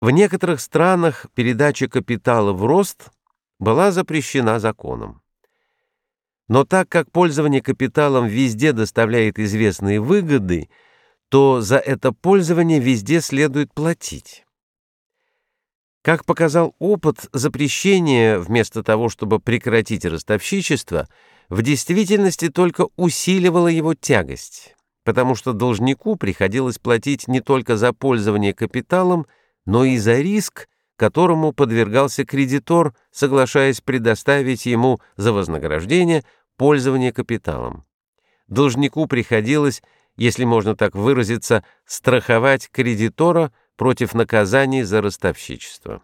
В некоторых странах передача капитала в рост была запрещена законом. Но так как пользование капиталом везде доставляет известные выгоды, то за это пользование везде следует платить. Как показал опыт, запрещение, вместо того, чтобы прекратить ростовщичество, в действительности только усиливало его тягость, потому что должнику приходилось платить не только за пользование капиталом, но и за риск, которому подвергался кредитор, соглашаясь предоставить ему за вознаграждение пользование капиталом. Должнику приходилось, если можно так выразиться, страховать кредитора против наказаний за ростовщичество.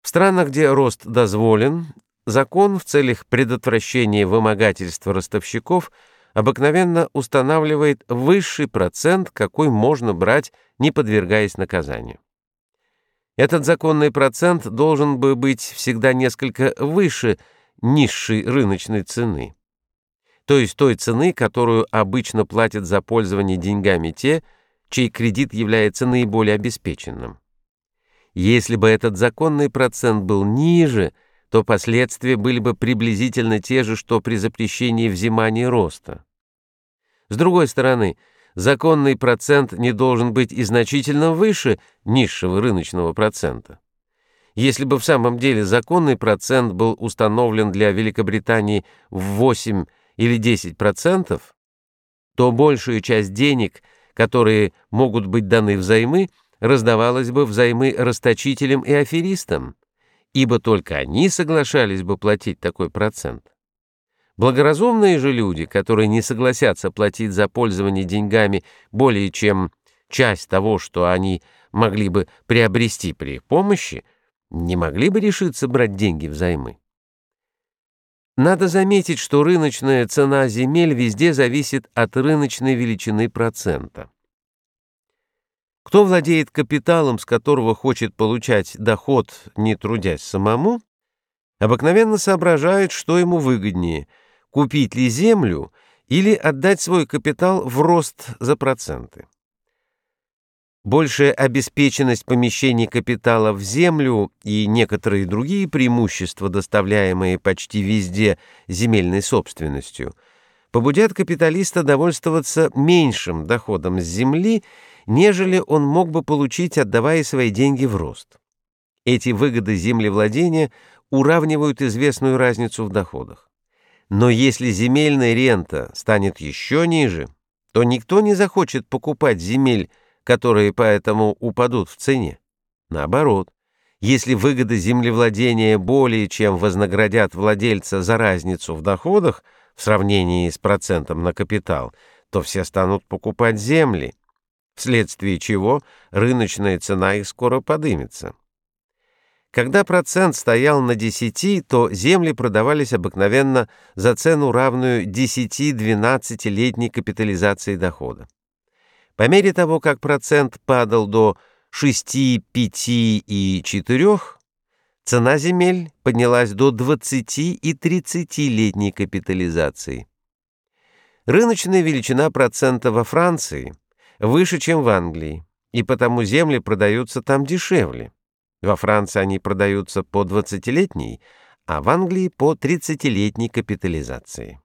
В странах, где рост дозволен, закон в целях предотвращения вымогательства ростовщиков – обыкновенно устанавливает высший процент, какой можно брать, не подвергаясь наказанию. Этот законный процент должен бы быть всегда несколько выше низшей рыночной цены, то есть той цены, которую обычно платят за пользование деньгами те, чей кредит является наиболее обеспеченным. Если бы этот законный процент был ниже – то последствия были бы приблизительно те же, что при запрещении взимания роста. С другой стороны, законный процент не должен быть и значительно выше низшего рыночного процента. Если бы в самом деле законный процент был установлен для Великобритании в 8 или 10%, то большую часть денег, которые могут быть даны взаймы, раздавалась бы взаймы расточителям и аферистам ибо только они соглашались бы платить такой процент. Благоразумные же люди, которые не согласятся платить за пользование деньгами более чем часть того, что они могли бы приобрести при их помощи, не могли бы решиться брать деньги взаймы. Надо заметить, что рыночная цена земель везде зависит от рыночной величины процента. Кто владеет капиталом, с которого хочет получать доход, не трудясь самому, обыкновенно соображает, что ему выгоднее – купить ли землю или отдать свой капитал в рост за проценты. Большая обеспеченность помещений капитала в землю и некоторые другие преимущества, доставляемые почти везде земельной собственностью, побудят капиталиста довольствоваться меньшим доходом с земли нежели он мог бы получить, отдавая свои деньги в рост. Эти выгоды землевладения уравнивают известную разницу в доходах. Но если земельная рента станет еще ниже, то никто не захочет покупать земель, которые поэтому упадут в цене. Наоборот, если выгоды землевладения более чем вознаградят владельца за разницу в доходах в сравнении с процентом на капитал, то все станут покупать земли, вследствие чего рыночная цена их скоро подымется. Когда процент стоял на 10, то земли продавались обыкновенно за цену, равную 10-12-летней капитализации дохода. По мере того, как процент падал до 6, 5 и 4, цена земель поднялась до 20 и 30-летней капитализации. Рыночная величина процента во Франции – выше, чем в Англии, и потому земли продаются там дешевле. Во Франции они продаются по 20-летней, а в Англии по 30-летней капитализации.